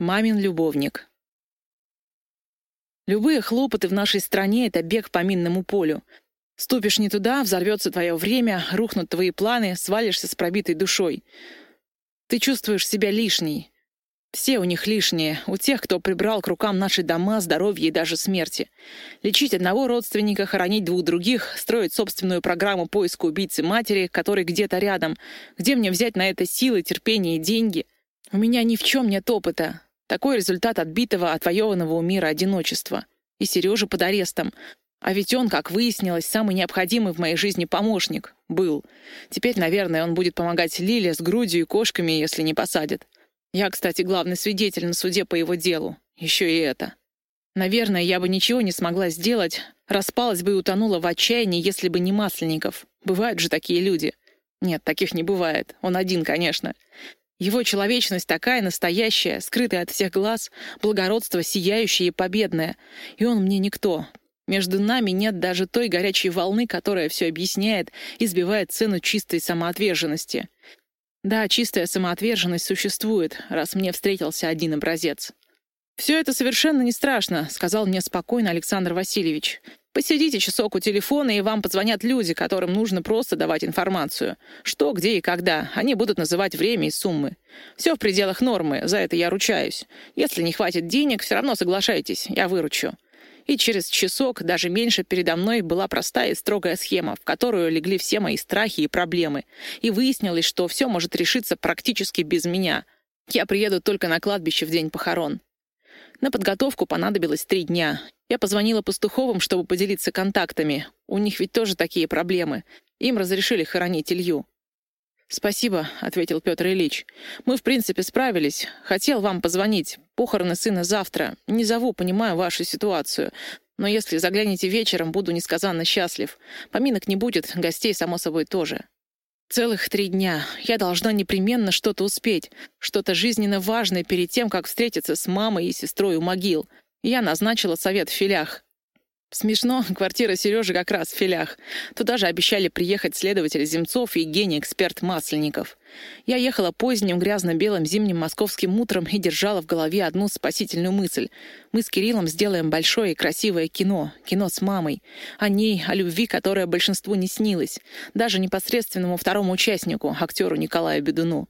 Мамин любовник. Любые хлопоты в нашей стране — это бег по минному полю. Ступишь не туда, взорвется твое время, рухнут твои планы, свалишься с пробитой душой. Ты чувствуешь себя лишней. Все у них лишние, у тех, кто прибрал к рукам наши дома, здоровье и даже смерти. Лечить одного родственника, хоронить двух других, строить собственную программу поиска убийцы матери, который где-то рядом. Где мне взять на это силы, терпение и деньги? У меня ни в чем нет опыта. Такой результат отбитого, отвоеванного у мира одиночества. И Сережа под арестом. А ведь он, как выяснилось, самый необходимый в моей жизни помощник. Был. Теперь, наверное, он будет помогать Лиле с грудью и кошками, если не посадят. Я, кстати, главный свидетель на суде по его делу. Еще и это. Наверное, я бы ничего не смогла сделать, распалась бы и утонула в отчаянии, если бы не Масленников. Бывают же такие люди. Нет, таких не бывает. Он один, конечно. Его человечность такая настоящая, скрытая от всех глаз, благородство сияющее и победное. И он мне никто. Между нами нет даже той горячей волны, которая все объясняет и сбивает цену чистой самоотверженности. Да, чистая самоотверженность существует, раз мне встретился один образец. «Все это совершенно не страшно», — сказал мне спокойно Александр Васильевич. Посидите часок у телефона, и вам позвонят люди, которым нужно просто давать информацию. Что, где и когда. Они будут называть время и суммы. Все в пределах нормы, за это я ручаюсь. Если не хватит денег, все равно соглашайтесь, я выручу. И через часок, даже меньше, передо мной была простая и строгая схема, в которую легли все мои страхи и проблемы. И выяснилось, что все может решиться практически без меня. Я приеду только на кладбище в день похорон. На подготовку понадобилось три дня. Я позвонила Пастуховым, чтобы поделиться контактами. У них ведь тоже такие проблемы. Им разрешили хоронить Илью. «Спасибо», — ответил Петр Ильич. «Мы, в принципе, справились. Хотел вам позвонить. Похороны сына завтра. Не зову, понимаю вашу ситуацию. Но если заглянете вечером, буду несказанно счастлив. Поминок не будет, гостей, само собой, тоже. Целых три дня. Я должна непременно что-то успеть. Что-то жизненно важное перед тем, как встретиться с мамой и сестрой у могил. Я назначила совет в филях. Смешно, квартира Сережи как раз в филях. Туда же обещали приехать следователь Земцов и гений-эксперт Масленников. Я ехала поздним грязно-белым зимним московским утром и держала в голове одну спасительную мысль. Мы с Кириллом сделаем большое и красивое кино. Кино с мамой. О ней, о любви, которая большинству не снилась. Даже непосредственному второму участнику, актеру Николаю Бедуну.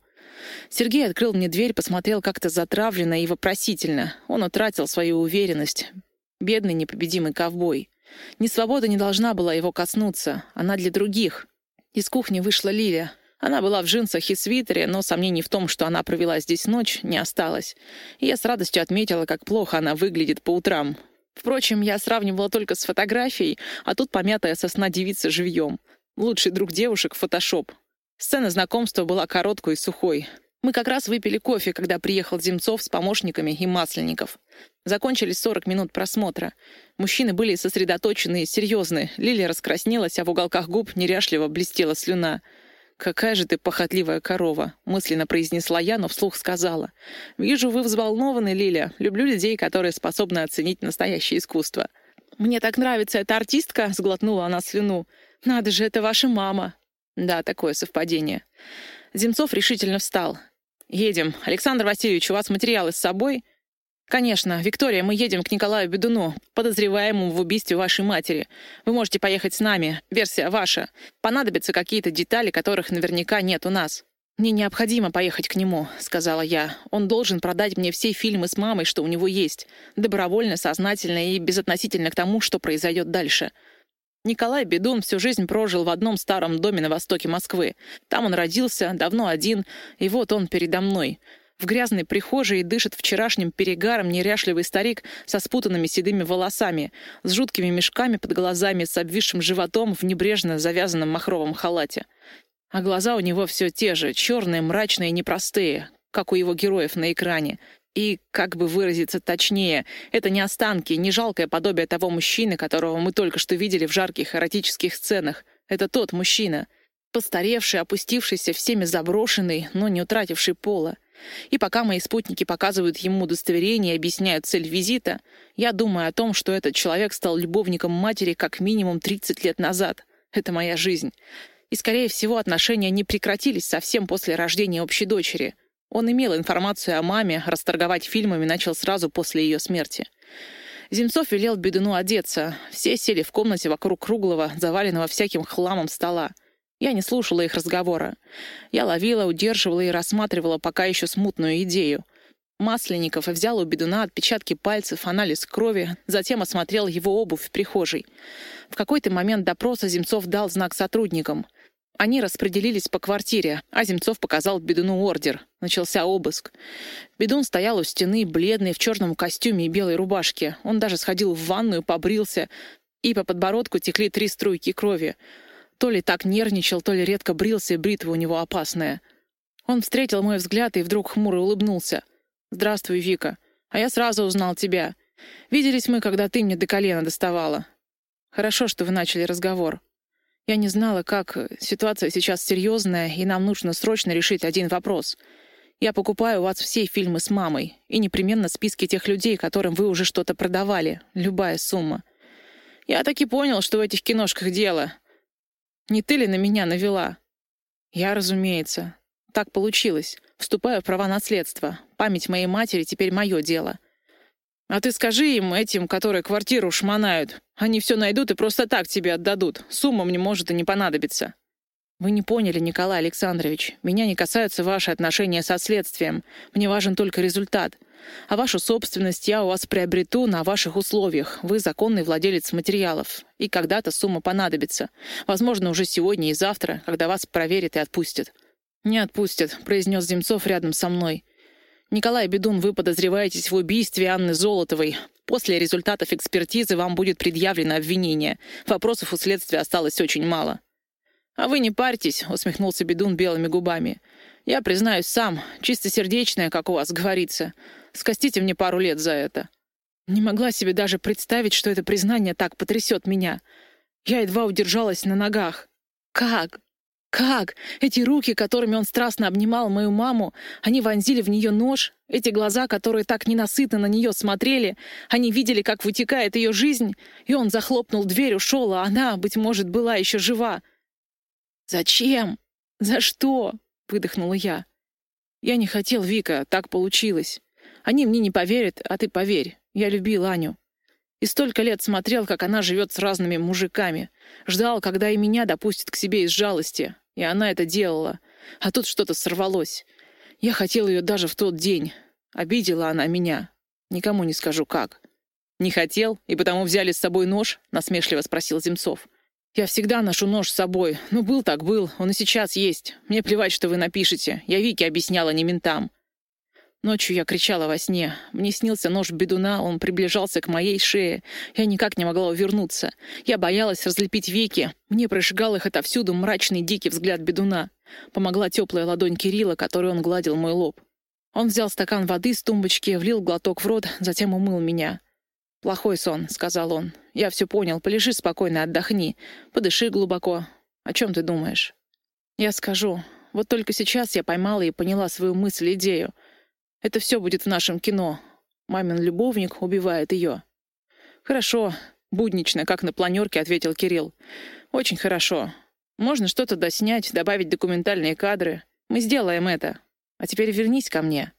Сергей открыл мне дверь, посмотрел как-то затравленно и вопросительно. Он утратил свою уверенность. Бедный непобедимый ковбой. Ни свобода не должна была его коснуться. Она для других. Из кухни вышла Лиля. Она была в джинсах и свитере, но сомнений в том, что она провела здесь ночь, не осталось. И я с радостью отметила, как плохо она выглядит по утрам. Впрочем, я сравнивала только с фотографией, а тут помятая сосна девица живьем. Лучший друг девушек — фотошоп. Сцена знакомства была короткой и сухой. Мы как раз выпили кофе, когда приехал Земцов с помощниками и Масленников. Закончились 40 минут просмотра. Мужчины были сосредоточены и серьезны. Лилия раскраснелась, а в уголках губ неряшливо блестела слюна. «Какая же ты похотливая корова!» — мысленно произнесла я, но вслух сказала. «Вижу, вы взволнованы, Лиля. Люблю людей, которые способны оценить настоящее искусство». «Мне так нравится эта артистка!» — сглотнула она слюну. «Надо же, это ваша мама!» Да, такое совпадение. Земцов решительно встал. «Едем. Александр Васильевич, у вас материалы с собой?» «Конечно. Виктория, мы едем к Николаю Бедуну, подозреваемому в убийстве вашей матери. Вы можете поехать с нами. Версия ваша. Понадобятся какие-то детали, которых наверняка нет у нас». «Мне необходимо поехать к нему», — сказала я. «Он должен продать мне все фильмы с мамой, что у него есть. Добровольно, сознательно и безотносительно к тому, что произойдет дальше. Николай Бедун всю жизнь прожил в одном старом доме на востоке Москвы. Там он родился, давно один, и вот он передо мной. В грязной прихожей дышит вчерашним перегаром неряшливый старик со спутанными седыми волосами, с жуткими мешками под глазами, с обвисшим животом в небрежно завязанном махровом халате. А глаза у него все те же, черные, мрачные и непростые, как у его героев на экране — и, как бы выразиться точнее, это не останки, не жалкое подобие того мужчины, которого мы только что видели в жарких эротических сценах. Это тот мужчина. Постаревший, опустившийся, всеми заброшенный, но не утративший пола. И пока мои спутники показывают ему удостоверение и объясняют цель визита, я думаю о том, что этот человек стал любовником матери как минимум 30 лет назад. Это моя жизнь. И, скорее всего, отношения не прекратились совсем после рождения общей дочери — Он имел информацию о маме, расторговать фильмами начал сразу после ее смерти. Земцов велел Бедуну одеться. Все сели в комнате вокруг круглого, заваленного всяким хламом стола. Я не слушала их разговора. Я ловила, удерживала и рассматривала пока еще смутную идею. Масленников взял у бедуна отпечатки пальцев, анализ крови, затем осмотрел его обувь в прихожей. В какой-то момент допроса Земцов дал знак сотрудникам. Они распределились по квартире, а Земцов показал Бедуну ордер. Начался обыск. Бедун стоял у стены, бледный, в черном костюме и белой рубашке. Он даже сходил в ванную, побрился, и по подбородку текли три струйки крови. То ли так нервничал, то ли редко брился, и бритва у него опасная. Он встретил мой взгляд и вдруг хмуро улыбнулся. «Здравствуй, Вика. А я сразу узнал тебя. Виделись мы, когда ты мне до колена доставала. Хорошо, что вы начали разговор. Я не знала, как... Ситуация сейчас серьезная, и нам нужно срочно решить один вопрос. Я покупаю у вас все фильмы с мамой, и непременно списки тех людей, которым вы уже что-то продавали. Любая сумма. Я так и понял, что в этих киношках дело. Не ты ли на меня навела? Я, разумеется. Так получилось. Вступаю в права наследства. Память моей матери теперь мое дело. А ты скажи им, этим, которые квартиру шмонают. Они все найдут и просто так тебе отдадут. Сумма мне может и не понадобиться. Вы не поняли, Николай Александрович. Меня не касаются ваши отношения со следствием. Мне важен только результат. А вашу собственность я у вас приобрету на ваших условиях. Вы законный владелец материалов. И когда-то сумма понадобится. Возможно, уже сегодня и завтра, когда вас проверят и отпустят». «Не отпустят», — произнес Земцов рядом со мной. «Николай Бедун, вы подозреваетесь в убийстве Анны Золотовой. После результатов экспертизы вам будет предъявлено обвинение. Вопросов у следствия осталось очень мало». «А вы не парьтесь», — усмехнулся Бедун белыми губами. «Я признаюсь сам, чистосердечная, как у вас говорится. Скостите мне пару лет за это». Не могла себе даже представить, что это признание так потрясет меня. Я едва удержалась на ногах. Как? Как? Эти руки, которыми он страстно обнимал мою маму, они вонзили в нее нож? Эти глаза, которые так ненасытно на нее смотрели, они видели, как вытекает ее жизнь, и он захлопнул дверь, ушел, а она, быть может, была еще жива. «Зачем? За что?» — выдохнула я. «Я не хотел, Вика, так получилось. Они мне не поверят, а ты поверь. Я любил Аню. И столько лет смотрел, как она живет с разными мужиками. Ждал, когда и меня допустят к себе из жалости. И она это делала. А тут что-то сорвалось. Я хотел ее даже в тот день. Обидела она меня. Никому не скажу, как. «Не хотел, и потому взяли с собой нож?» — насмешливо спросил Земцов. «Я всегда ношу нож с собой. Ну, был так был, он и сейчас есть. Мне плевать, что вы напишете. Я Вике объясняла, не ментам. Ночью я кричала во сне. Мне снился нож бедуна, он приближался к моей шее. Я никак не могла увернуться. Я боялась разлепить веки. Мне прожигал их отовсюду мрачный дикий взгляд бедуна. Помогла теплая ладонь Кирилла, которой он гладил мой лоб. Он взял стакан воды с тумбочки, влил глоток в рот, затем умыл меня. «Плохой сон», — сказал он. «Я все понял. Полежи спокойно, отдохни. Подыши глубоко. О чем ты думаешь?» «Я скажу. Вот только сейчас я поймала и поняла свою мысль-идею. Это все будет в нашем кино. Мамин любовник убивает ее. Хорошо. Буднично, как на планерке, ответил Кирилл. Очень хорошо. Можно что-то доснять, добавить документальные кадры. Мы сделаем это. А теперь вернись ко мне.